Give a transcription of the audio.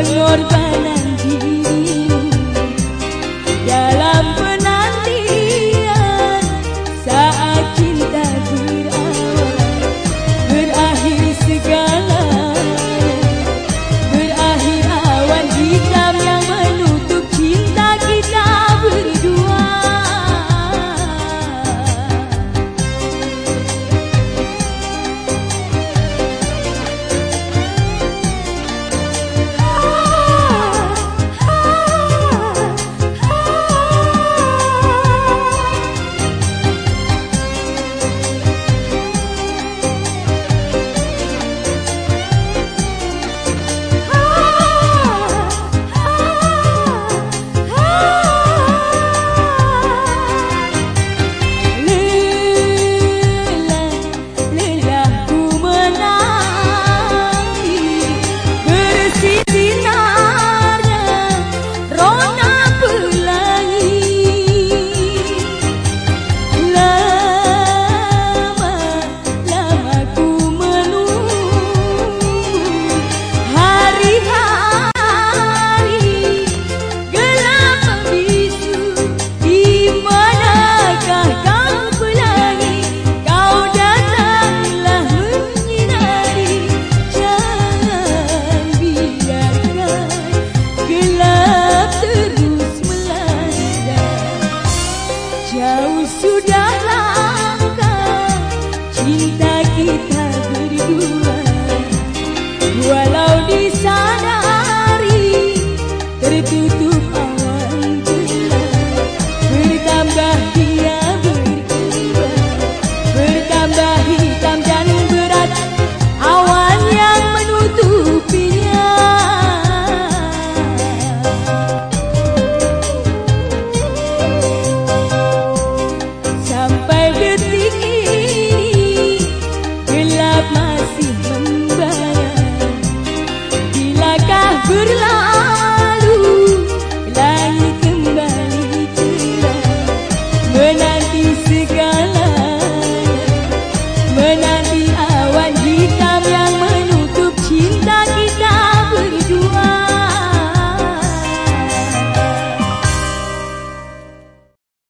pengorbanan sudah langkah cinta kita berdua. Walau disadari tertutup